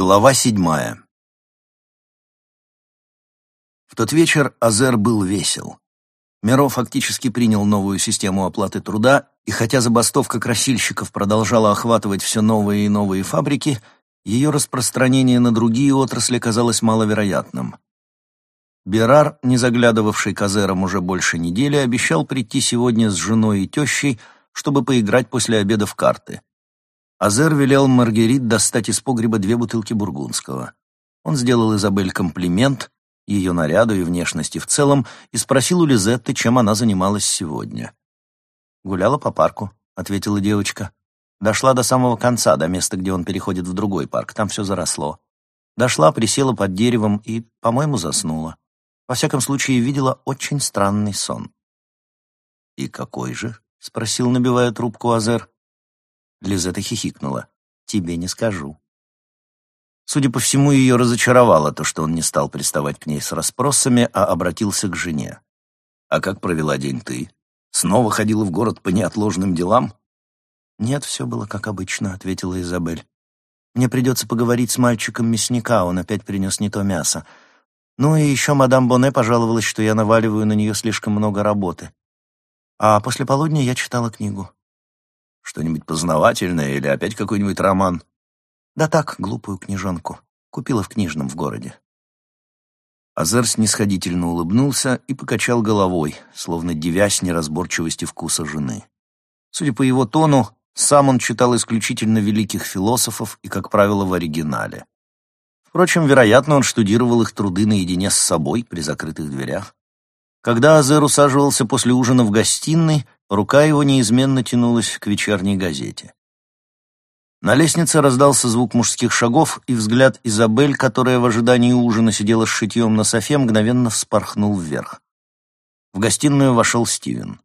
Глава седьмая В тот вечер Азер был весел. Миро фактически принял новую систему оплаты труда, и хотя забастовка красильщиков продолжала охватывать все новые и новые фабрики, ее распространение на другие отрасли казалось маловероятным. Берар, не заглядывавший к Азерам уже больше недели, обещал прийти сегодня с женой и тещей, чтобы поиграть после обеда в карты — Азер велел Маргерит достать из погреба две бутылки бургундского. Он сделал Изабель комплимент, ее наряду и внешности в целом, и спросил у Лизетты, чем она занималась сегодня. «Гуляла по парку», — ответила девочка. Дошла до самого конца, до места, где он переходит в другой парк. Там все заросло. Дошла, присела под деревом и, по-моему, заснула. Во всяком случае, видела очень странный сон. «И какой же?» — спросил, набивая трубку Азер. Лизетта хихикнула. «Тебе не скажу». Судя по всему, ее разочаровало то, что он не стал приставать к ней с расспросами, а обратился к жене. «А как провела день ты? Снова ходила в город по неотложным делам?» «Нет, все было как обычно», — ответила Изабель. «Мне придется поговорить с мальчиком мясника, он опять принес не то мясо. Ну и еще мадам Боне пожаловалась, что я наваливаю на нее слишком много работы. А после полудня я читала книгу. Что-нибудь познавательное или опять какой-нибудь роман? Да так, глупую книжонку. Купила в книжном в городе. Азер снисходительно улыбнулся и покачал головой, словно девясь неразборчивости вкуса жены. Судя по его тону, сам он читал исключительно великих философов и, как правило, в оригинале. Впрочем, вероятно, он штудировал их труды наедине с собой при закрытых дверях. Когда Азер усаживался после ужина в гостиной, Рука его неизменно тянулась к вечерней газете. На лестнице раздался звук мужских шагов, и взгляд Изабель, которая в ожидании ужина сидела с шитьем на софе, мгновенно вспорхнул вверх. В гостиную вошел Стивен.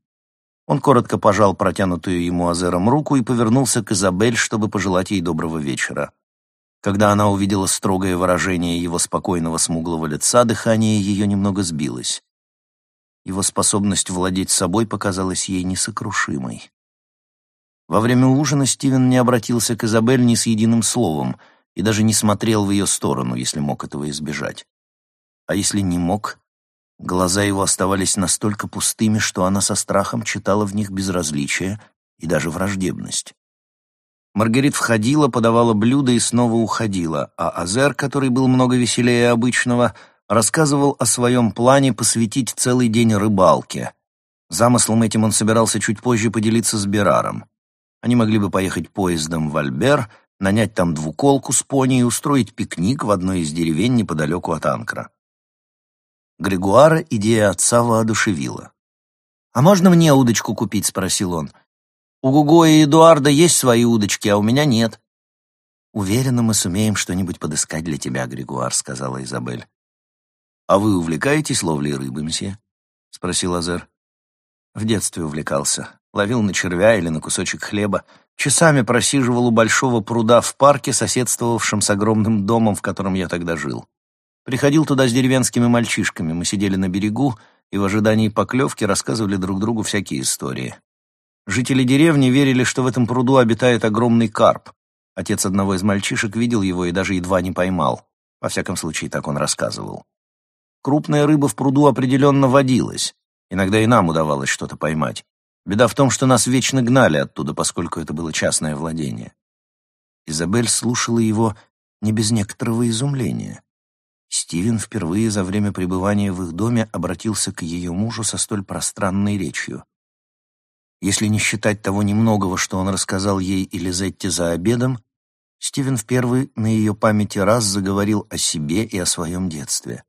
Он коротко пожал протянутую ему Азером руку и повернулся к Изабель, чтобы пожелать ей доброго вечера. Когда она увидела строгое выражение его спокойного смуглого лица, дыхание ее немного сбилось. Его способность владеть собой показалась ей несокрушимой. Во время ужина Стивен не обратился к Изабель ни с единым словом и даже не смотрел в ее сторону, если мог этого избежать. А если не мог, глаза его оставались настолько пустыми, что она со страхом читала в них безразличие и даже враждебность. Маргарит входила, подавала блюда и снова уходила, а Азер, который был много веселее обычного, — рассказывал о своем плане посвятить целый день рыбалке. Замыслом этим он собирался чуть позже поделиться с Бераром. Они могли бы поехать поездом в Альбер, нанять там двуколку с пони и устроить пикник в одной из деревень неподалеку от Анкра. Григуара идея отца воодушевила. «А можно мне удочку купить?» — спросил он. «У Гуго и Эдуарда есть свои удочки, а у меня нет». «Уверена, мы сумеем что-нибудь подыскать для тебя, Григуар», — сказала Изабель. «А вы увлекаетесь ловлей рыбы, месье?» — спросил Азер. В детстве увлекался. Ловил на червя или на кусочек хлеба. Часами просиживал у большого пруда в парке, соседствовавшем с огромным домом, в котором я тогда жил. Приходил туда с деревенскими мальчишками. Мы сидели на берегу и в ожидании поклевки рассказывали друг другу всякие истории. Жители деревни верили, что в этом пруду обитает огромный карп. Отец одного из мальчишек видел его и даже едва не поймал. Во всяком случае, так он рассказывал. Крупная рыба в пруду определенно водилась. Иногда и нам удавалось что-то поймать. Беда в том, что нас вечно гнали оттуда, поскольку это было частное владение. Изабель слушала его не без некоторого изумления. Стивен впервые за время пребывания в их доме обратился к ее мужу со столь пространной речью. Если не считать того немногого, что он рассказал ей и Лизетте за обедом, Стивен в первый на ее памяти раз заговорил о себе и о своем детстве.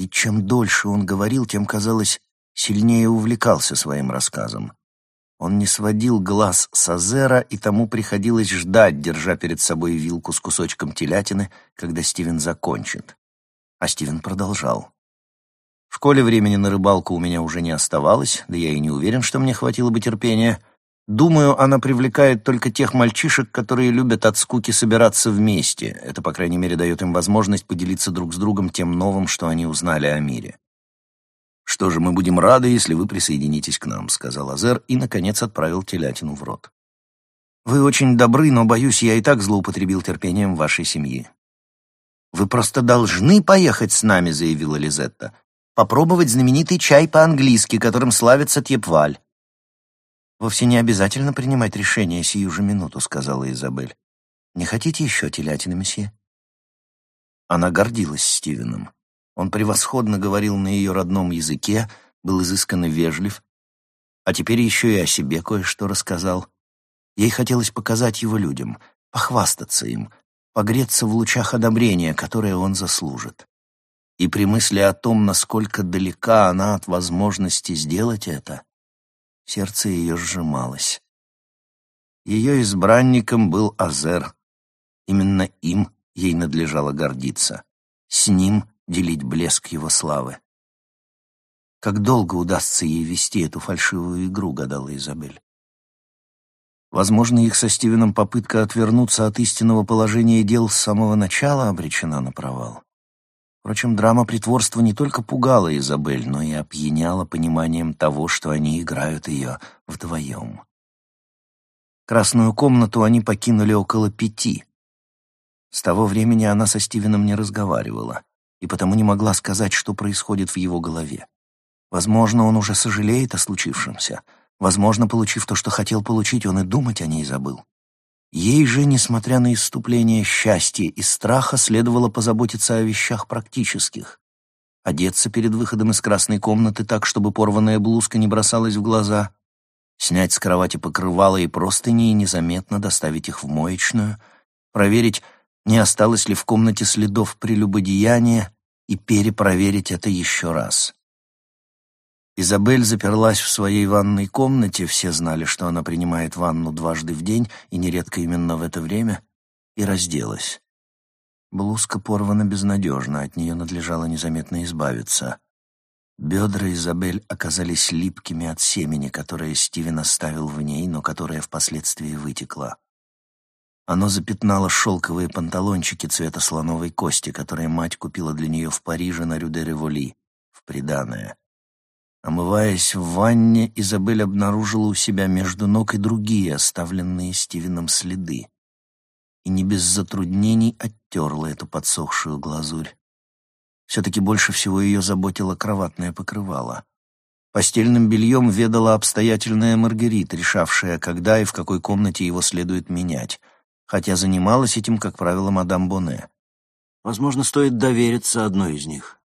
И чем дольше он говорил, тем, казалось, сильнее увлекался своим рассказом. Он не сводил глаз с Азера, и тому приходилось ждать, держа перед собой вилку с кусочком телятины, когда Стивен закончит. А Стивен продолжал. В школе времени на рыбалку у меня уже не оставалось, да я и не уверен, что мне хватило бы терпения. Думаю, она привлекает только тех мальчишек, которые любят от скуки собираться вместе. Это, по крайней мере, дает им возможность поделиться друг с другом тем новым, что они узнали о мире. «Что же, мы будем рады, если вы присоединитесь к нам», — сказал Азер и, наконец, отправил телятину в рот. «Вы очень добры, но, боюсь, я и так злоупотребил терпением вашей семьи. «Вы просто должны поехать с нами», — заявила Лизетта. «Попробовать знаменитый чай по-английски, которым славится Тьепваль». «Вовсе не обязательно принимать решение сию же минуту», — сказала Изабель. «Не хотите еще телятины, месье?» Она гордилась Стивеном. Он превосходно говорил на ее родном языке, был изысканно вежлив, а теперь еще и о себе кое-что рассказал. Ей хотелось показать его людям, похвастаться им, погреться в лучах одобрения, которое он заслужит. И при мысли о том, насколько далека она от возможности сделать это, сердце ее сжималось. Ее избранником был Азер. Именно им ей надлежало гордиться. С ним делить блеск его славы. Как долго удастся ей вести эту фальшивую игру, гадала Изабель. Возможно, их со Стивеном попытка отвернуться от истинного положения дел с самого начала обречена на провал. Впрочем, драма притворства не только пугала Изабель, но и опьяняла пониманием того, что они играют ее вдвоем. Красную комнату они покинули около пяти. С того времени она со Стивеном не разговаривала и потому не могла сказать, что происходит в его голове. Возможно, он уже сожалеет о случившемся — Возможно, получив то, что хотел получить, он и думать о ней забыл. Ей же, несмотря на исступление счастья и страха, следовало позаботиться о вещах практических. Одеться перед выходом из красной комнаты так, чтобы порванная блузка не бросалась в глаза, снять с кровати покрывало и простыни и незаметно доставить их в моечную, проверить, не осталось ли в комнате следов прелюбодеяния, и перепроверить это еще раз. Изабель заперлась в своей ванной комнате, все знали, что она принимает ванну дважды в день, и нередко именно в это время, и разделась. Блузка порвана безнадежно, от нее надлежало незаметно избавиться. Бедра Изабель оказались липкими от семени, которое Стивен оставил в ней, но которое впоследствии вытекло. Оно запятнало шелковые панталончики цвета слоновой кости, которые мать купила для нее в Париже на Рю-де-Револи, в приданое. Омываясь в ванне, Изабель обнаружила у себя между ног и другие оставленные Стивеном следы. И не без затруднений оттерла эту подсохшую глазурь. Все-таки больше всего ее заботило кроватное покрывало. Постельным бельем ведала обстоятельная Маргарита, решавшая, когда и в какой комнате его следует менять, хотя занималась этим, как правило, мадам Боне. Возможно, стоит довериться одной из них.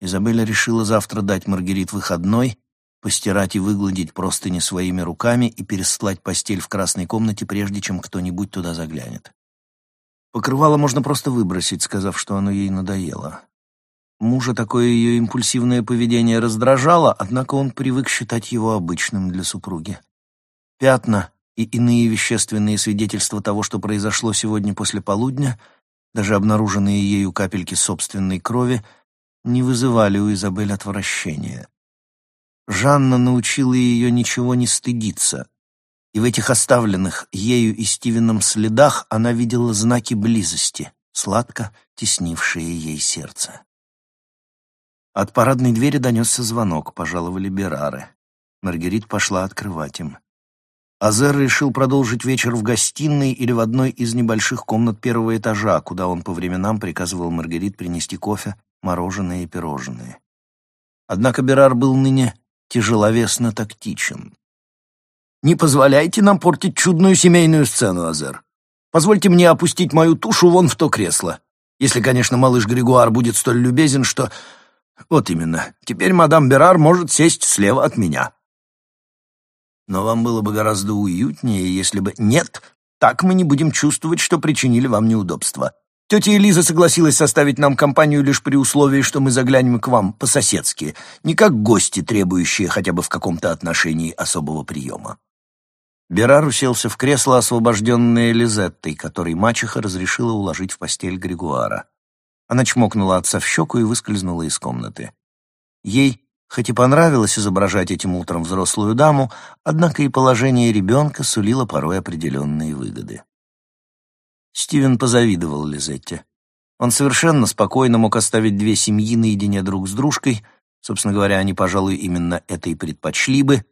Изабелла решила завтра дать Маргарит выходной, постирать и выгладить простыни своими руками и перестлать постель в красной комнате, прежде чем кто-нибудь туда заглянет. Покрывало можно просто выбросить, сказав, что оно ей надоело. Мужа такое ее импульсивное поведение раздражало, однако он привык считать его обычным для супруги. Пятна и иные вещественные свидетельства того, что произошло сегодня после полудня, даже обнаруженные ею капельки собственной крови — не вызывали у Изабель отвращения. Жанна научила ее ничего не стыдиться, и в этих оставленных ею и Стивеном следах она видела знаки близости, сладко теснившие ей сердце. От парадной двери донесся звонок, пожаловали Берары. Маргарит пошла открывать им. Азер решил продолжить вечер в гостиной или в одной из небольших комнат первого этажа, куда он по временам приказывал Маргарит принести кофе мороженое и пирожные. Однако Берар был ныне тяжеловесно тактичен. «Не позволяйте нам портить чудную семейную сцену, Азер. Позвольте мне опустить мою тушу вон в то кресло. Если, конечно, малыш Григуар будет столь любезен, что... Вот именно, теперь мадам Берар может сесть слева от меня». «Но вам было бы гораздо уютнее, если бы...» «Нет, так мы не будем чувствовать, что причинили вам неудобства. Тетя Элиза согласилась составить нам компанию лишь при условии, что мы заглянем к вам по-соседски, не как гости, требующие хотя бы в каком-то отношении особого приема. Берар уселся в кресло, освобожденное Лизеттой, которой мачеха разрешила уложить в постель Григуара. Она чмокнула отца в щеку и выскользнула из комнаты. Ей, хоть и понравилось изображать этим утром взрослую даму, однако и положение ребенка сулило порой определенные выгоды. Стивен позавидовал Лизетте. Он совершенно спокойно мог оставить две семьи наедине друг с дружкой, собственно говоря, они, пожалуй, именно это и предпочли бы,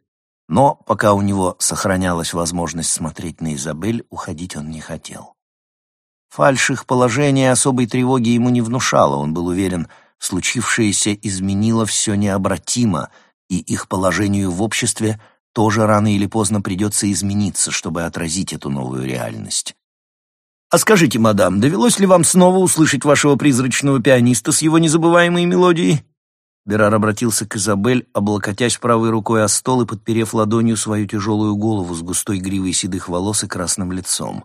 но пока у него сохранялась возможность смотреть на Изабель, уходить он не хотел. Фальшь их положения особой тревоги ему не внушало, он был уверен, случившееся изменило все необратимо, и их положению в обществе тоже рано или поздно придется измениться, чтобы отразить эту новую реальность. «А скажите, мадам, довелось ли вам снова услышать вашего призрачного пианиста с его незабываемой мелодией?» Берар обратился к Изабель, облокотясь правой рукой о стол и подперев ладонью свою тяжелую голову с густой гривой седых волос и красным лицом.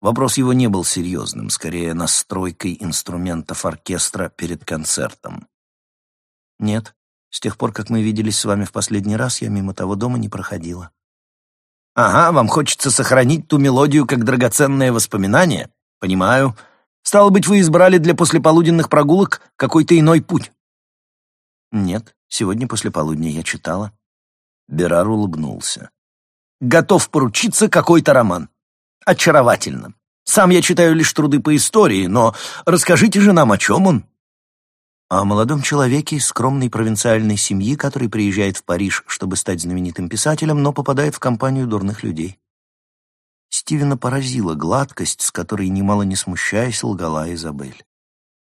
Вопрос его не был серьезным, скорее настройкой инструментов оркестра перед концертом. «Нет, с тех пор, как мы виделись с вами в последний раз, я мимо того дома не проходила». «Ага, вам хочется сохранить ту мелодию как драгоценное воспоминание? Понимаю. Стало быть, вы избрали для послеполуденных прогулок какой-то иной путь?» «Нет, сегодня после полудня я читала». Берар улыбнулся. «Готов поручиться какой-то роман. Очаровательно. Сам я читаю лишь труды по истории, но расскажите же нам, о чем он?» О молодом человеке из скромной провинциальной семьи, который приезжает в Париж, чтобы стать знаменитым писателем, но попадает в компанию дурных людей. Стивена поразила гладкость, с которой, немало не смущаясь, лгала Изабель.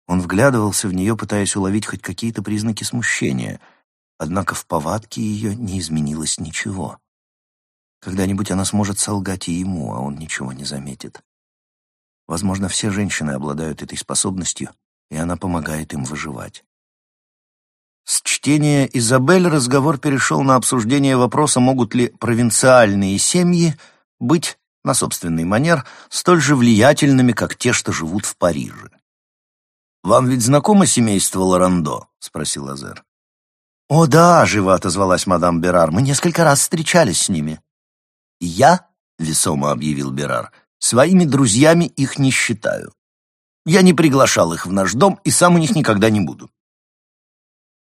Он вглядывался в нее, пытаясь уловить хоть какие-то признаки смущения, однако в повадке ее не изменилось ничего. Когда-нибудь она сможет солгать и ему, а он ничего не заметит. Возможно, все женщины обладают этой способностью, и она помогает им выживать. С чтения Изабель разговор перешел на обсуждение вопроса, могут ли провинциальные семьи быть, на собственный манер, столь же влиятельными, как те, что живут в Париже. «Вам ведь знакомо семейство Лорандо?» — спросил Азер. «О да», — живо отозвалась мадам Берар, — «мы несколько раз встречались с ними». «Я», — весомо объявил Берар, — «своими друзьями их не считаю. Я не приглашал их в наш дом и сам у них никогда не буду».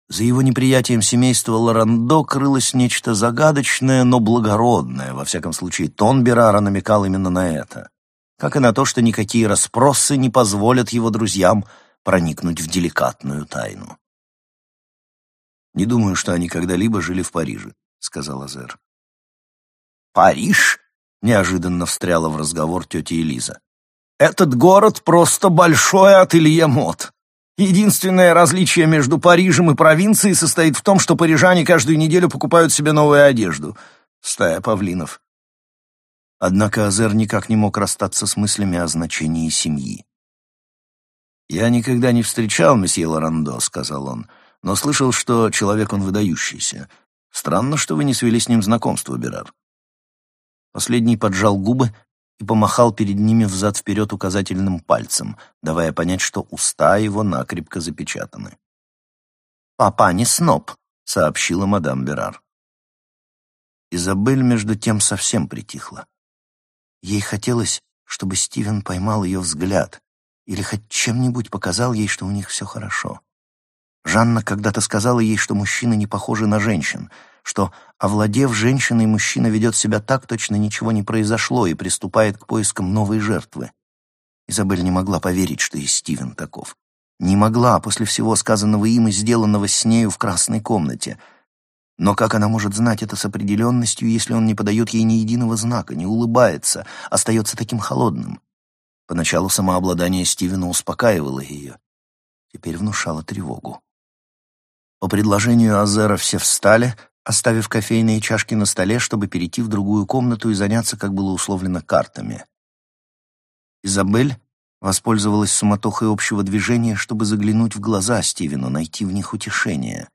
За его неприятием семейства Лорандо крылось нечто загадочное, но благородное, во всяком случае, тон Берара намекал именно на это, как и на то, что никакие расспросы не позволят его друзьям проникнуть в деликатную тайну. «Не думаю, что они когда-либо жили в Париже», — сказал Азер. «Париж?» — неожиданно встряла в разговор тетя Элиза. «Этот город просто большое ателье мод. Единственное различие между Парижем и провинцией состоит в том, что парижане каждую неделю покупают себе новую одежду. Стая павлинов». Однако Азер никак не мог расстаться с мыслями о значении семьи. «Я никогда не встречал месье Лорандо», — сказал он, — «но слышал, что человек он выдающийся. Странно, что вы не свели с ним знакомство, Берар». Последний поджал губы и помахал перед ними взад-вперед указательным пальцем, давая понять, что уста его накрепко запечатаны. «Папа не сноб», — сообщила мадам Берар. Изабель, между тем, совсем притихла. Ей хотелось, чтобы Стивен поймал ее взгляд, или хоть чем-нибудь показал ей, что у них все хорошо. Жанна когда-то сказала ей, что мужчины не похожи на женщин, что, овладев женщиной, мужчина ведет себя так, точно ничего не произошло и приступает к поискам новой жертвы. Изабель не могла поверить, что и Стивен таков. Не могла после всего сказанного им и сделанного с нею в красной комнате. Но как она может знать это с определенностью, если он не подает ей ни единого знака, не улыбается, остается таким холодным? Поначалу самообладание Стивена успокаивало ее, теперь внушало тревогу. По предложению Азера все встали, оставив кофейные чашки на столе, чтобы перейти в другую комнату и заняться, как было условлено, картами. Изабель воспользовалась суматохой общего движения, чтобы заглянуть в глаза Стивену, найти в них утешение.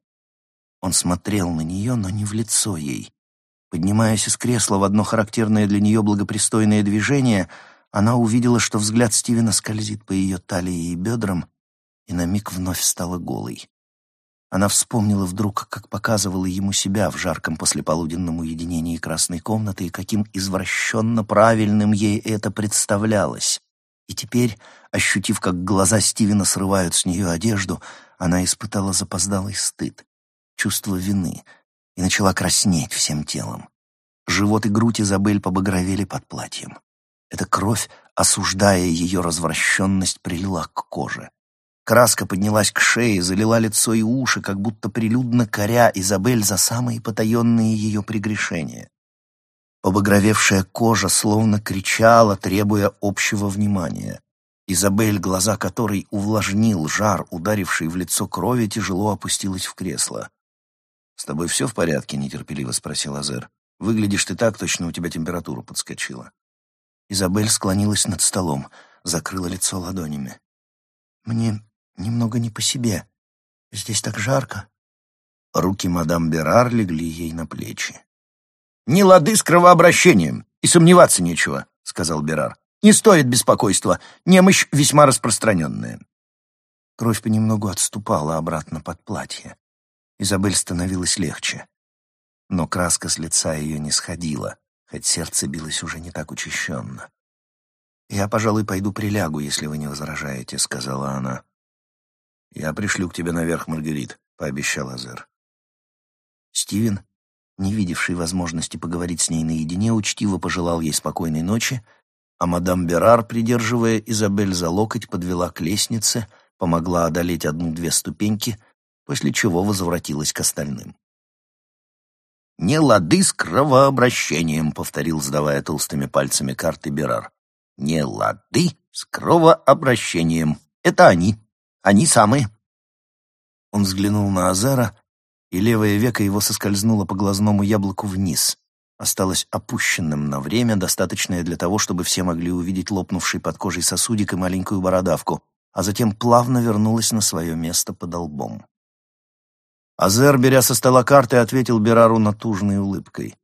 Он смотрел на нее, но не в лицо ей. Поднимаясь из кресла в одно характерное для нее благопристойное движение — она увидела, что взгляд Стивена скользит по ее талии и бедрам, и на миг вновь стала голой. Она вспомнила вдруг, как показывала ему себя в жарком послеполуденном уединении красной комнаты и каким извращенно правильным ей это представлялось. И теперь, ощутив, как глаза Стивена срывают с нее одежду, она испытала запоздалый стыд, чувство вины и начала краснеть всем телом. Живот и грудь Изабель побагровели под платьем. Эта кровь, осуждая ее развращенность, прилила к коже. Краска поднялась к шее, залила лицо и уши, как будто прилюдно коря Изабель за самые потаенные ее прегрешения. Побагровевшая кожа словно кричала, требуя общего внимания. Изабель, глаза которой увлажнил жар, ударивший в лицо крови, тяжело опустилась в кресло. «С тобой все в порядке?» — нетерпеливо спросил Азер. «Выглядишь ты так, точно у тебя температура подскочила». Изабель склонилась над столом, закрыла лицо ладонями. «Мне немного не по себе. Здесь так жарко». Руки мадам Берар легли ей на плечи. «Не лады с кровообращением, и сомневаться нечего», — сказал Берар. «Не стоит беспокойства, немощь весьма распространенная». Кровь понемногу отступала обратно под платье. Изабель становилась легче. Но краска с лица ее не сходила, хоть сердце билось уже не так учащенно. «Я, пожалуй, пойду прилягу, если вы не возражаете», — сказала она. «Я пришлю к тебе наверх, Маргарит», — пообещал Азер. Стивен, не видевший возможности поговорить с ней наедине, учтиво пожелал ей спокойной ночи, а мадам Берар, придерживая Изабель за локоть, подвела к лестнице, помогла одолеть одну-две ступеньки, после чего возвратилась к остальным. «Не лады с кровообращением», — повторил, сдавая толстыми пальцами карты Берар. «Не лады с кровообращением. Это они. Они самые». Он взглянул на Азара, и левое веко его соскользнуло по глазному яблоку вниз. Осталось опущенным на время, достаточное для того, чтобы все могли увидеть лопнувший под кожей сосудик и маленькую бородавку, а затем плавно вернулось на свое место под лбом. Азер, беря со стола карты, ответил Берару натужной улыбкой.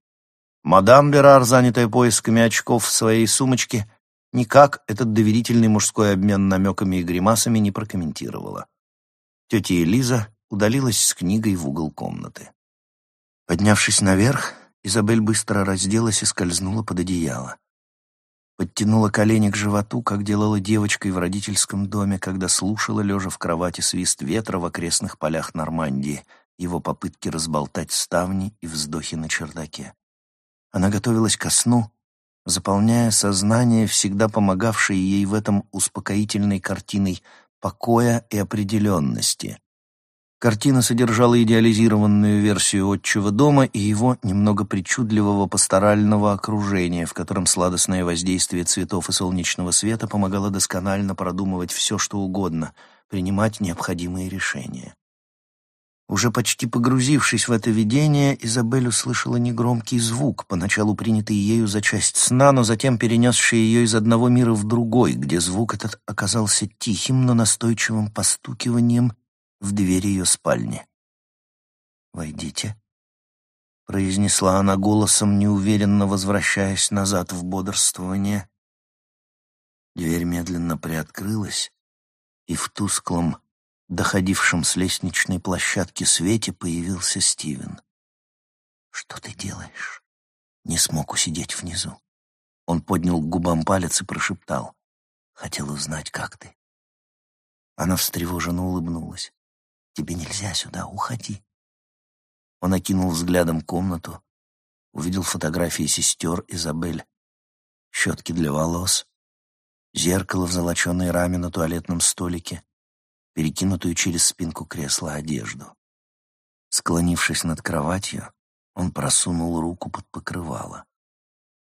Мадам Берар, занятая поисками очков в своей сумочке, никак этот доверительный мужской обмен намеками и гримасами не прокомментировала. Тетя Элиза удалилась с книгой в угол комнаты. Поднявшись наверх, Изабель быстро разделась и скользнула под одеяло. Подтянула колени к животу, как делала девочкой в родительском доме, когда слушала, лежа в кровати, свист ветра в окрестных полях Нормандии — его попытки разболтать ставни и вздохи на чердаке. Она готовилась ко сну, заполняя сознание, всегда помогавшей ей в этом успокоительной картиной покоя и определенности. Картина содержала идеализированную версию отчего дома и его немного причудливого пасторального окружения, в котором сладостное воздействие цветов и солнечного света помогало досконально продумывать все, что угодно, принимать необходимые решения. Уже почти погрузившись в это видение, Изабель услышала негромкий звук, поначалу принятый ею за часть сна, но затем перенесший ее из одного мира в другой, где звук этот оказался тихим, но настойчивым постукиванием в дверь ее спальни. «Войдите», — произнесла она голосом, неуверенно возвращаясь назад в бодрствование. Дверь медленно приоткрылась, и в тусклом, доходившем с лестничной площадки свете появился Стивен. «Что ты делаешь?» Не смог усидеть внизу. Он поднял к губам палец и прошептал. «Хотел узнать, как ты». Она встревоженно улыбнулась. «Тебе нельзя сюда, уходи». Он окинул взглядом комнату, увидел фотографии сестер Изабель, щетки для волос, зеркало в золоченой раме на туалетном столике, перекинутую через спинку кресла одежду. Склонившись над кроватью, он просунул руку под покрывало.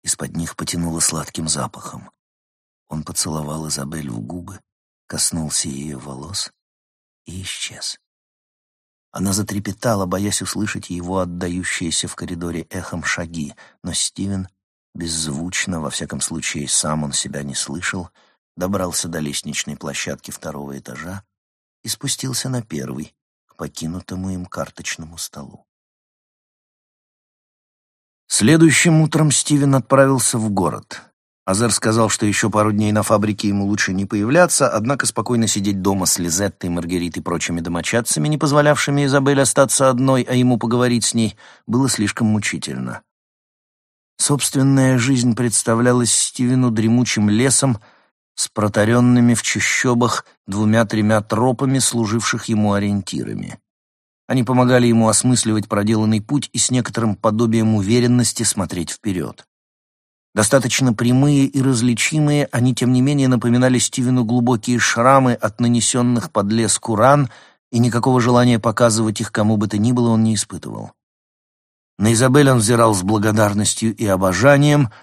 Из-под них потянуло сладким запахом. Он поцеловал Изабель в губы, коснулся ее волос и исчез. Она затрепетала, боясь услышать его отдающиеся в коридоре эхом шаги, но Стивен беззвучно, во всяком случае сам он себя не слышал, добрался до лестничной площадки второго этажа и спустился на первый, к покинутому им карточному столу. Следующим утром Стивен отправился в город. Азер сказал, что еще пару дней на фабрике ему лучше не появляться, однако спокойно сидеть дома с Лизеттой, Маргаритой и прочими домочадцами, не позволявшими Изабель остаться одной, а ему поговорить с ней, было слишком мучительно. Собственная жизнь представлялась Стивену дремучим лесом, с протаренными в чащобах двумя-тремя тропами, служивших ему ориентирами. Они помогали ему осмысливать проделанный путь и с некоторым подобием уверенности смотреть вперед. Достаточно прямые и различимые, они, тем не менее, напоминали Стивену глубокие шрамы от нанесенных под леску ран, и никакого желания показывать их кому бы то ни было он не испытывал. На Изабель он взирал с благодарностью и обожанием —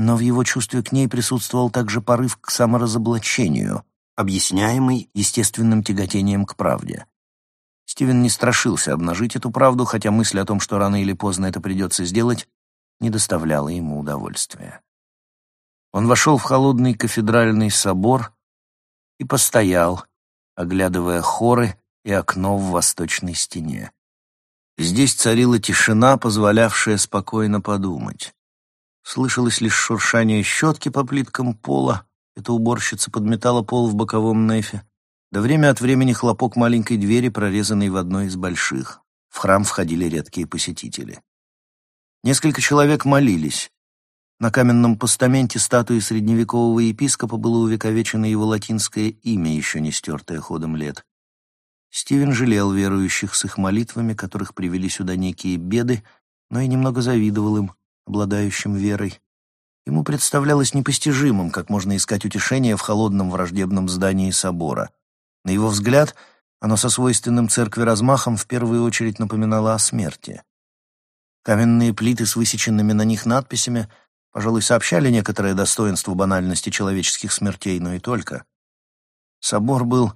но в его чувстве к ней присутствовал также порыв к саморазоблачению, объясняемый естественным тяготением к правде. Стивен не страшился обнажить эту правду, хотя мысль о том, что рано или поздно это придется сделать, не доставляла ему удовольствия. Он вошел в холодный кафедральный собор и постоял, оглядывая хоры и окно в восточной стене. Здесь царила тишина, позволявшая спокойно подумать. Слышалось лишь шуршание щетки по плиткам пола, эта уборщица подметала пол в боковом нефе, да время от времени хлопок маленькой двери, прорезанной в одной из больших. В храм входили редкие посетители. Несколько человек молились. На каменном постаменте статуи средневекового епископа было увековечено его латинское имя, еще не стертое ходом лет. Стивен жалел верующих с их молитвами, которых привели сюда некие беды, но и немного завидовал им, обладающим верой. Ему представлялось непостижимым, как можно искать утешение в холодном враждебном здании собора. На его взгляд, оно со свойственным церкви размахом в первую очередь напоминало о смерти. Каменные плиты с высеченными на них надписями, пожалуй, сообщали некоторое достоинство банальности человеческих смертей, но и только. Собор был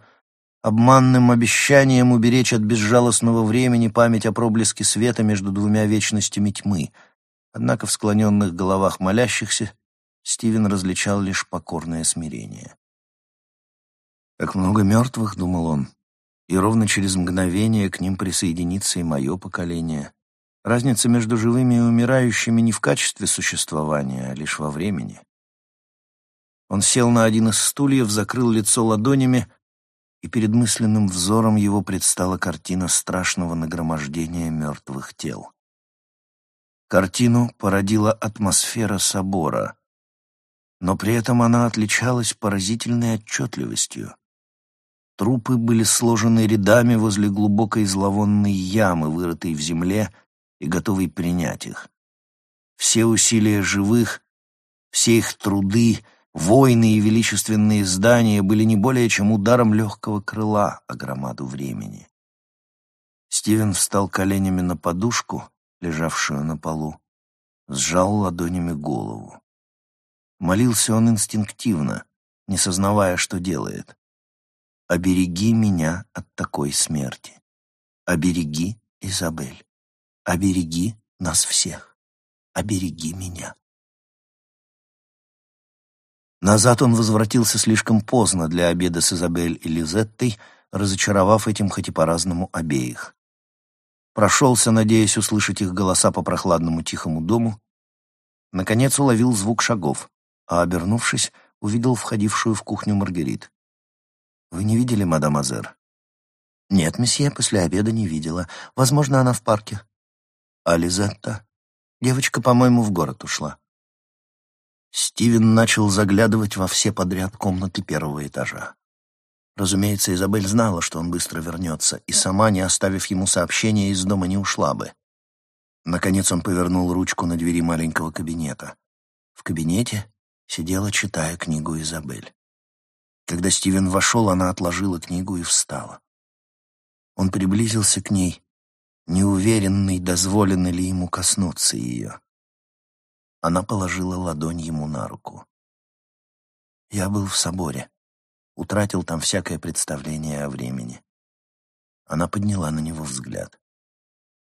обманным обещанием уберечь от безжалостного времени память о проблеске света между двумя вечностями тьмы. Однако в склоненных головах молящихся Стивен различал лишь покорное смирение. «Как много мертвых», — думал он, — «и ровно через мгновение к ним присоединится и мое поколение. Разница между живыми и умирающими не в качестве существования, а лишь во времени». Он сел на один из стульев, закрыл лицо ладонями и перед мысленным взором его предстала картина страшного нагромождения мертвых тел. Картину породила атмосфера собора, но при этом она отличалась поразительной отчетливостью. Трупы были сложены рядами возле глубокой зловонной ямы, вырытой в земле и готовой принять их. Все усилия живых, все их труды — Войны и величественные здания были не более чем ударом легкого крыла о громаду времени. Стивен встал коленями на подушку, лежавшую на полу, сжал ладонями голову. Молился он инстинктивно, не сознавая, что делает. «Обереги меня от такой смерти. Обереги, Изабель. Обереги нас всех. Обереги меня». Назад он возвратился слишком поздно для обеда с Изабель и Лизеттой, разочаровав этим хоть и по-разному обеих. Прошелся, надеясь услышать их голоса по прохладному тихому дому. Наконец уловил звук шагов, а, обернувшись, увидел входившую в кухню Маргарит. «Вы не видели мадам Азер?» «Нет, месье, после обеда не видела. Возможно, она в парке». «А Лизетта?» «Девочка, по-моему, в город ушла». Стивен начал заглядывать во все подряд комнаты первого этажа. Разумеется, Изабель знала, что он быстро вернется, и сама, не оставив ему сообщения, из дома не ушла бы. Наконец он повернул ручку на двери маленького кабинета. В кабинете сидела, читая книгу Изабель. Когда Стивен вошел, она отложила книгу и встала. Он приблизился к ней, неуверенный, дозволено ли ему коснуться ее. Она положила ладонь ему на руку. Я был в соборе. Утратил там всякое представление о времени. Она подняла на него взгляд.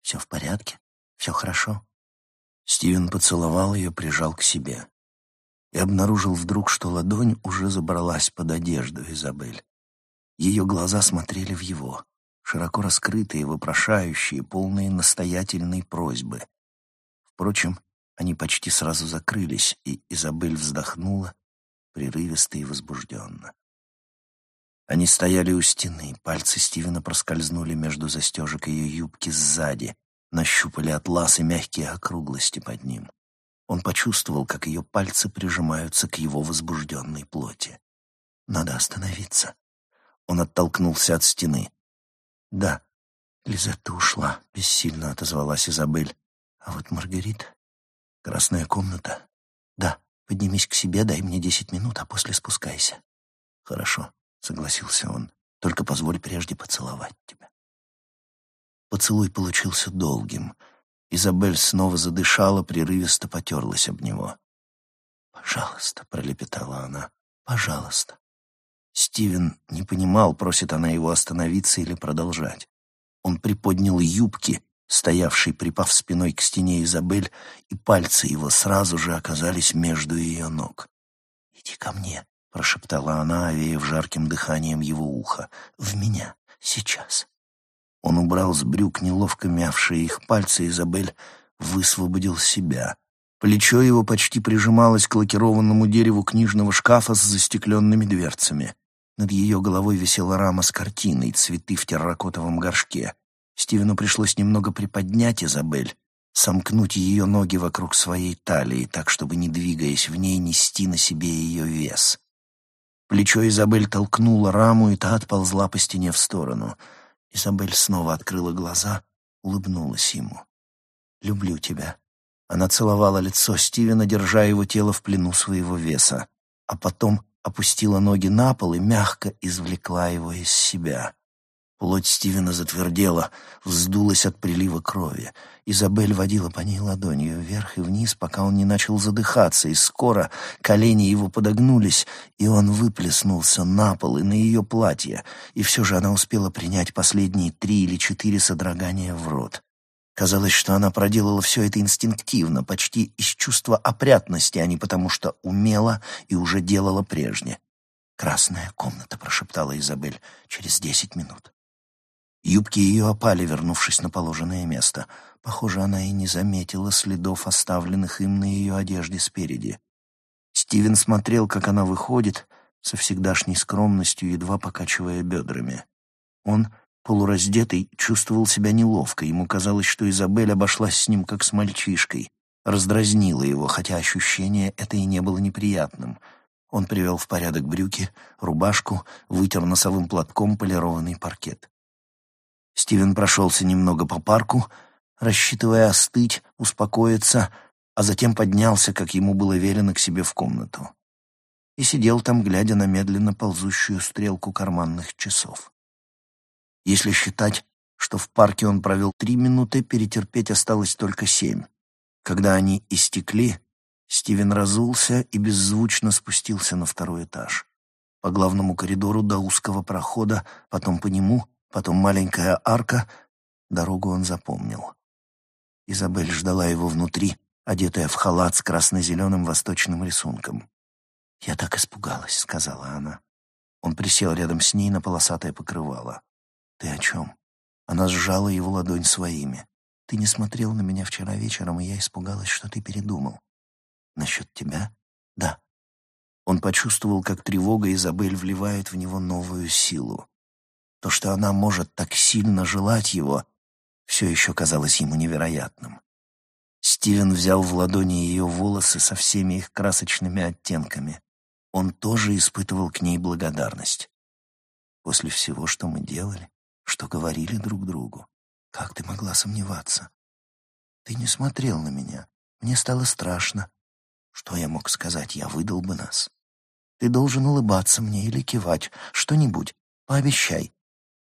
«Все в порядке? Все хорошо?» Стивен поцеловал ее, прижал к себе. И обнаружил вдруг, что ладонь уже забралась под одежду Изабель. Ее глаза смотрели в его, широко раскрытые, вопрошающие, полные настоятельной просьбы. Впрочем, они почти сразу закрылись, и Изабель вздохнула, прерывисто и возбужденно. Они стояли у стены, пальцы Стивена проскользнули между застежек ее юбки сзади, нащупали атлас и мягкие округлости под ним. Он почувствовал, как ее пальцы прижимаются к его возбужденной плоти. «Надо остановиться». Он оттолкнулся от стены. «Да, Лизетта ушла», — бессильно отозвалась Изабель. «А вот Маргарита...» Красная комната? Да. Поднимись к себе, дай мне десять минут, а после спускайся. Хорошо, согласился он. Только позволь прежде поцеловать тебя. Поцелуй получился долгим. Изабель снова задышала, прерывисто потерлась об него. «Пожалуйста», — пролепетала она, — «пожалуйста». Стивен не понимал, просит она его остановиться или продолжать. Он приподнял юбки, стоявший, припав спиной к стене Изабель, и пальцы его сразу же оказались между ее ног. «Иди ко мне», — прошептала она, овеяв жарким дыханием его уха. «В меня. Сейчас». Он убрал с брюк неловко мявшие их пальцы, Изабель высвободил себя. Плечо его почти прижималось к лакированному дереву книжного шкафа с застекленными дверцами. Над ее головой висела рама с картиной, цветы в терракотовом горшке. Стивену пришлось немного приподнять Изабель, сомкнуть ее ноги вокруг своей талии, так, чтобы, не двигаясь в ней, нести на себе ее вес. Плечо Изабель толкнуло раму, и та отползла по стене в сторону. Изабель снова открыла глаза, улыбнулась ему. «Люблю тебя». Она целовала лицо Стивена, держа его тело в плену своего веса, а потом опустила ноги на пол и мягко извлекла его из себя. Плоть Стивена затвердела, вздулась от прилива крови. Изабель водила по ней ладонью вверх и вниз, пока он не начал задыхаться, и скоро колени его подогнулись, и он выплеснулся на пол и на ее платье, и все же она успела принять последние три или четыре содрогания в рот. Казалось, что она проделала все это инстинктивно, почти из чувства опрятности, а не потому что умела и уже делала прежде. «Красная комната», — прошептала Изабель, — «через десять минут». Юбки ее опали, вернувшись на положенное место. Похоже, она и не заметила следов, оставленных им на ее одежде спереди. Стивен смотрел, как она выходит, со всегдашней скромностью, едва покачивая бедрами. Он, полураздетый, чувствовал себя неловко. Ему казалось, что Изабель обошлась с ним, как с мальчишкой. Раздразнила его, хотя ощущение это и не было неприятным. Он привел в порядок брюки, рубашку, вытер носовым платком полированный паркет. Стивен прошелся немного по парку, рассчитывая остыть, успокоиться, а затем поднялся, как ему было велено, к себе в комнату. И сидел там, глядя на медленно ползущую стрелку карманных часов. Если считать, что в парке он провел три минуты, перетерпеть осталось только семь. Когда они истекли, Стивен разулся и беззвучно спустился на второй этаж. По главному коридору до узкого прохода, потом по нему, потом маленькая арка. Дорогу он запомнил. Изабель ждала его внутри, одетая в халат с красно-зеленым восточным рисунком. «Я так испугалась», — сказала она. Он присел рядом с ней на полосатое покрывало. «Ты о чем?» Она сжала его ладонь своими. «Ты не смотрел на меня вчера вечером, и я испугалась, что ты передумал». «Насчет тебя?» «Да». Он почувствовал, как тревога Изабель вливает в него новую силу. То, что она может так сильно желать его, все еще казалось ему невероятным. Стивен взял в ладони ее волосы со всеми их красочными оттенками. Он тоже испытывал к ней благодарность. После всего, что мы делали, что говорили друг другу, как ты могла сомневаться? Ты не смотрел на меня. Мне стало страшно. Что я мог сказать? Я выдал бы нас. Ты должен улыбаться мне или кивать, что-нибудь. Пообещай.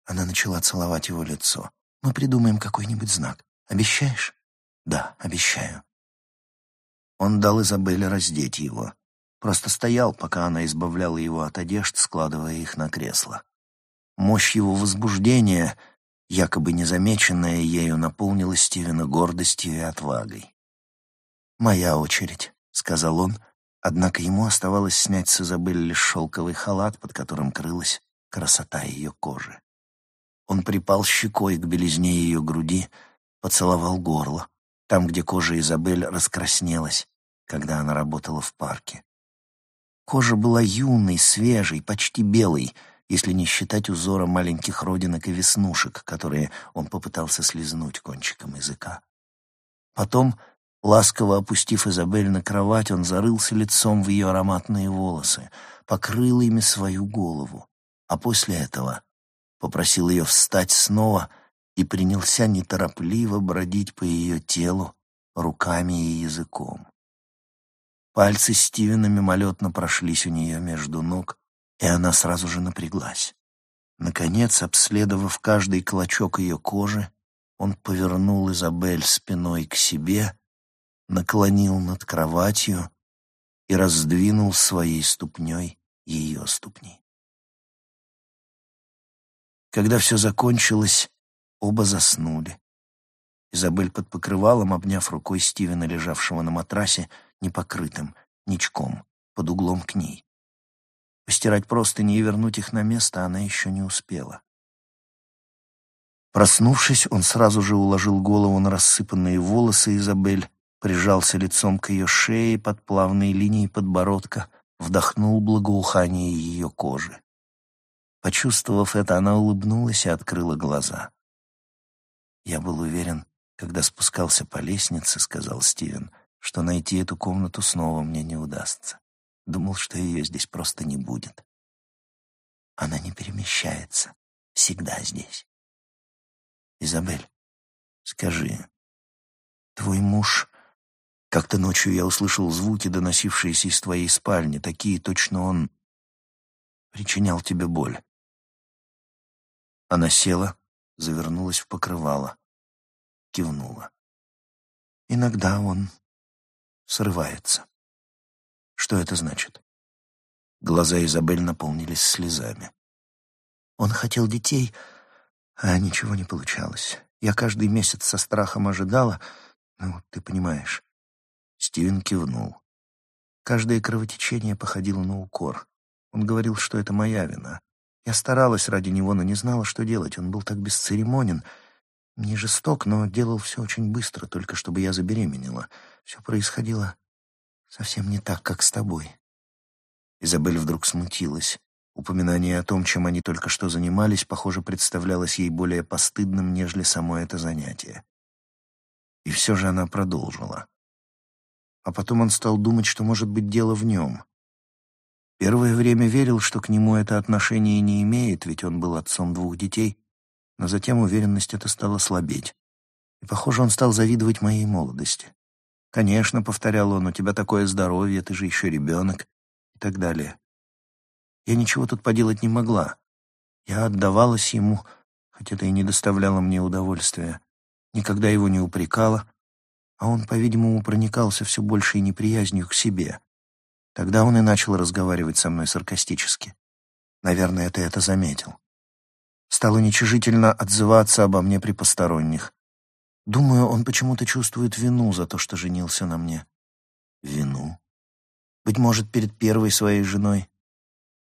Она начала целовать его лицо. «Мы придумаем какой-нибудь знак. Обещаешь?» «Да, обещаю». Он дал Изабелле раздеть его. Просто стоял, пока она избавляла его от одежд, складывая их на кресло. Мощь его возбуждения, якобы незамеченная ею, наполнила Стивена гордостью и отвагой. «Моя очередь», — сказал он, однако ему оставалось снять с Изабель лишь шелковый халат, под которым крылась красота ее кожи. Он припал щекой к белизне ее груди, поцеловал горло, там, где кожа Изабель раскраснелась, когда она работала в парке. Кожа была юной, свежей, почти белой, если не считать узора маленьких родинок и веснушек, которые он попытался слезнуть кончиком языка. Потом, ласково опустив Изабель на кровать, он зарылся лицом в ее ароматные волосы, покрыл ими свою голову, а после этого попросил ее встать снова и принялся неторопливо бродить по ее телу руками и языком. Пальцы Стивена мимолетно прошлись у нее между ног, и она сразу же напряглась. Наконец, обследовав каждый клочок ее кожи, он повернул Изабель спиной к себе, наклонил над кроватью и раздвинул своей ступней ее ступни. Когда все закончилось, оба заснули. Изабель под покрывалом, обняв рукой Стивена, лежавшего на матрасе, непокрытым, ничком, под углом к ней. Постирать простыни и вернуть их на место она еще не успела. Проснувшись, он сразу же уложил голову на рассыпанные волосы Изабель, прижался лицом к ее шее под плавной линией подбородка, вдохнул благоухание ее кожи. Почувствовав это, она улыбнулась и открыла глаза. «Я был уверен, когда спускался по лестнице, — сказал Стивен, — что найти эту комнату снова мне не удастся. Думал, что ее здесь просто не будет. Она не перемещается, всегда здесь. Изабель, скажи, твой муж... Как-то ночью я услышал звуки, доносившиеся из твоей спальни, такие точно он причинял тебе боль. Она села, завернулась в покрывало, кивнула. Иногда он срывается. Что это значит? Глаза Изабель наполнились слезами. Он хотел детей, а ничего не получалось. Я каждый месяц со страхом ожидала, ну, ты понимаешь. Стивен кивнул. Каждое кровотечение походило на укор. Он говорил, что это моя вина. Я старалась ради него, но не знала, что делать. Он был так бесцеремонен, не жесток, но делал все очень быстро, только чтобы я забеременела. Все происходило совсем не так, как с тобой. Изабель вдруг смутилась. Упоминание о том, чем они только что занимались, похоже, представлялось ей более постыдным, нежели само это занятие. И все же она продолжила. А потом он стал думать, что может быть дело в нем. Первое время верил, что к нему это отношение не имеет, ведь он был отцом двух детей, но затем уверенность эта стала слабеть. И, похоже, он стал завидовать моей молодости. «Конечно», — повторял он, — «у тебя такое здоровье, ты же еще ребенок» и так далее. Я ничего тут поделать не могла. Я отдавалась ему, хоть это и не доставляло мне удовольствия. Никогда его не упрекала, а он, по-видимому, проникался все большей неприязнью к себе. Тогда он и начал разговаривать со мной саркастически. Наверное, ты это заметил. Стал уничижительно отзываться обо мне при посторонних. Думаю, он почему-то чувствует вину за то, что женился на мне. Вину? Быть может, перед первой своей женой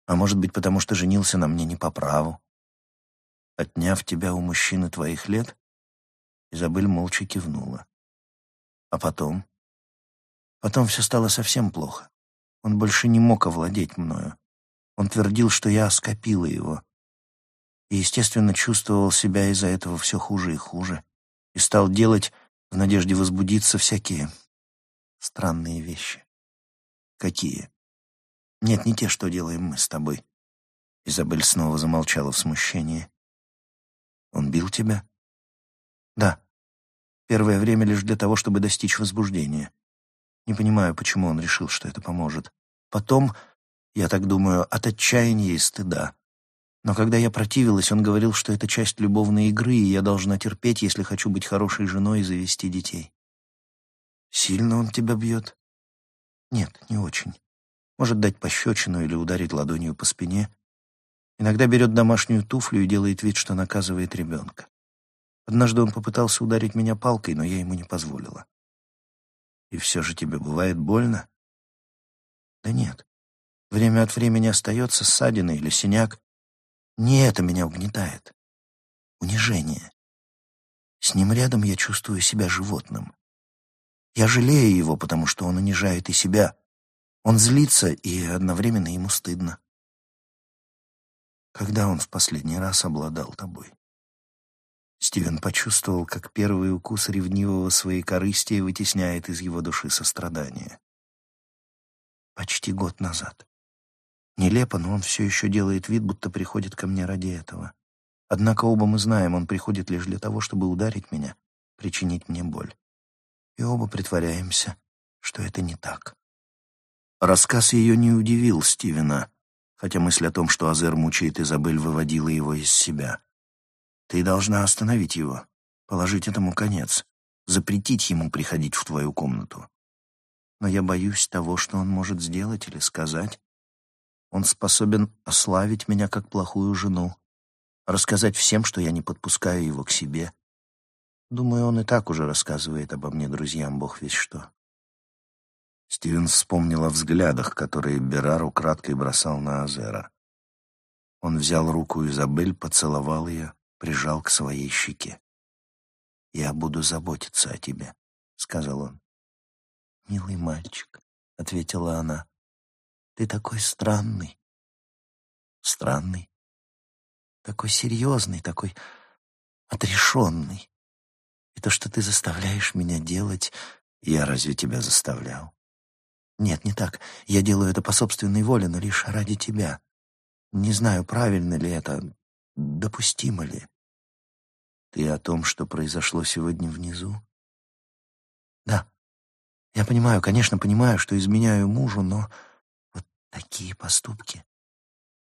а может быть, потому что женился на мне не по праву. Отняв тебя у мужчины твоих лет, Изабель молча кивнула. А потом? Потом все стало совсем плохо. Он больше не мог овладеть мною. Он твердил, что я оскопила его. И, естественно, чувствовал себя из-за этого все хуже и хуже. И стал делать, в надежде возбудиться, всякие странные вещи. Какие? Нет, не те, что делаем мы с тобой. Изабель снова замолчала в смущении. Он бил тебя? Да. Первое время лишь для того, чтобы достичь возбуждения. Не понимаю, почему он решил, что это поможет. Потом, я так думаю, от отчаяния и стыда. Но когда я противилась, он говорил, что это часть любовной игры, и я должна терпеть, если хочу быть хорошей женой и завести детей. Сильно он тебя бьет? Нет, не очень может дать пощечину или ударить ладонью по спине. Иногда берет домашнюю туфлю и делает вид, что наказывает ребенка. Однажды он попытался ударить меня палкой, но я ему не позволила. «И все же тебе бывает больно?» «Да нет. Время от времени остается ссадина или синяк. Не это меня угнетает. Унижение. С ним рядом я чувствую себя животным. Я жалею его, потому что он унижает и себя, он злится, и одновременно ему стыдно. Когда он в последний раз обладал тобой? Стивен почувствовал, как первый укус ревнивого своей корысти вытесняет из его души сострадание. Почти год назад. Нелепо, но он все еще делает вид, будто приходит ко мне ради этого. Однако оба мы знаем, он приходит лишь для того, чтобы ударить меня, причинить мне боль. И оба притворяемся, что это не так. Рассказ ее не удивил Стивена, хотя мысль о том, что Азер мучает Изабель, выводила его из себя. «Ты должна остановить его, положить этому конец, запретить ему приходить в твою комнату». Но я боюсь того, что он может сделать или сказать. Он способен ославить меня как плохую жену, рассказать всем, что я не подпускаю его к себе. Думаю, он и так уже рассказывает обо мне друзьям, бог весь что. Стивен вспомнил о взглядах, которые Берар украдкой бросал на Азера. Он взял руку Изабель, поцеловал ее, прижал к своей щеке. «Я буду заботиться о тебе», — сказал он. «Милый мальчик», — ответила она, — «ты такой странный». «Странный?» «Такой серьезный, такой отрешенный. И то, что ты заставляешь меня делать, я разве тебя заставлял?» «Нет, не так. Я делаю это по собственной воле, но лишь ради тебя. Не знаю, правильно ли это, допустимо ли». «Ты о том, что произошло сегодня внизу?» «Да. Я понимаю, конечно, понимаю, что изменяю мужу, но вот такие поступки.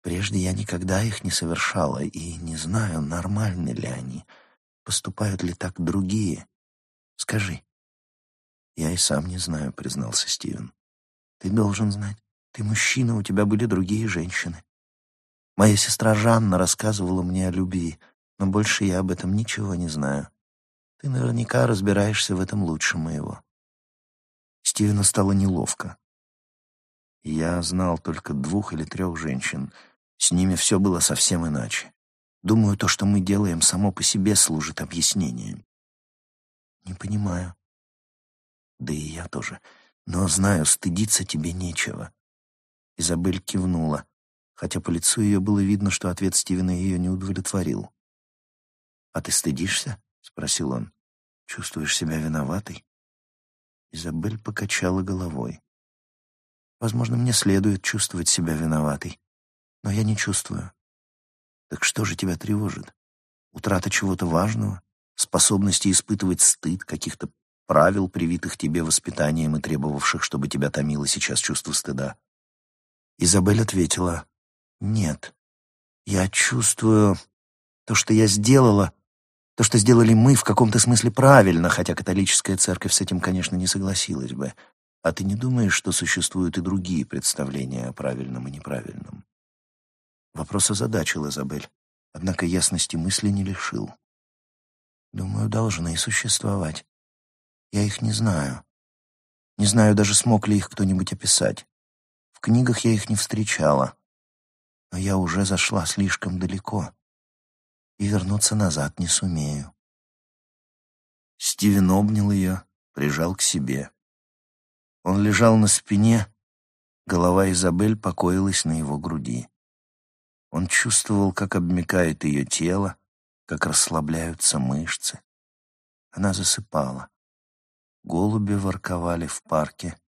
Прежде я никогда их не совершала и не знаю, нормальны ли они, поступают ли так другие. Скажи». «Я и сам не знаю», — признался Стивен. Ты должен знать. Ты мужчина, у тебя были другие женщины. Моя сестра Жанна рассказывала мне о любви, но больше я об этом ничего не знаю. Ты наверняка разбираешься в этом лучше моего. Стивену стало неловко. Я знал только двух или трех женщин. С ними все было совсем иначе. Думаю, то, что мы делаем, само по себе служит объяснением. Не понимаю. Да и я тоже. Но, знаю, стыдиться тебе нечего. Изабель кивнула, хотя по лицу ее было видно, что ответ Стивена ее не удовлетворил. «А ты стыдишься?» — спросил он. «Чувствуешь себя виноватой?» Изабель покачала головой. «Возможно, мне следует чувствовать себя виноватой, но я не чувствую». «Так что же тебя тревожит? Утрата чего-то важного? Способности испытывать стыд, каких-то правил, привитых тебе воспитанием и требовавших, чтобы тебя томило сейчас чувство стыда. Изабель ответила, «Нет, я чувствую то, что я сделала, то, что сделали мы, в каком-то смысле правильно, хотя католическая церковь с этим, конечно, не согласилась бы. А ты не думаешь, что существуют и другие представления о правильном и неправильном?» Вопрос озадачил Изабель, однако ясности мысли не лишил. «Думаю, должны существовать. Я их не знаю. Не знаю даже, смог ли их кто-нибудь описать. В книгах я их не встречала. Но я уже зашла слишком далеко. И вернуться назад не сумею. Стивен обнял ее, прижал к себе. Он лежал на спине, голова Изабель покоилась на его груди. Он чувствовал, как обмякает ее тело, как расслабляются мышцы. Она засыпала. Голуби ворковали в парке.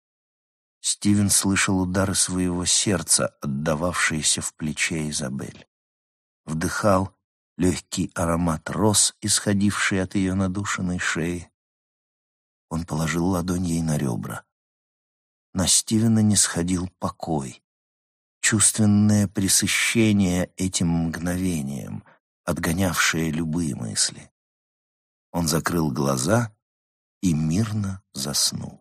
Стивен слышал удары своего сердца, отдававшиеся в плече Изабель. Вдыхал легкий аромат роз, исходивший от ее надушенной шеи. Он положил ладонь ей на ребра. На Стивена не сходил покой, чувственное пресыщение этим мгновением, отгонявшее любые мысли. Он закрыл глаза и мирно заснул.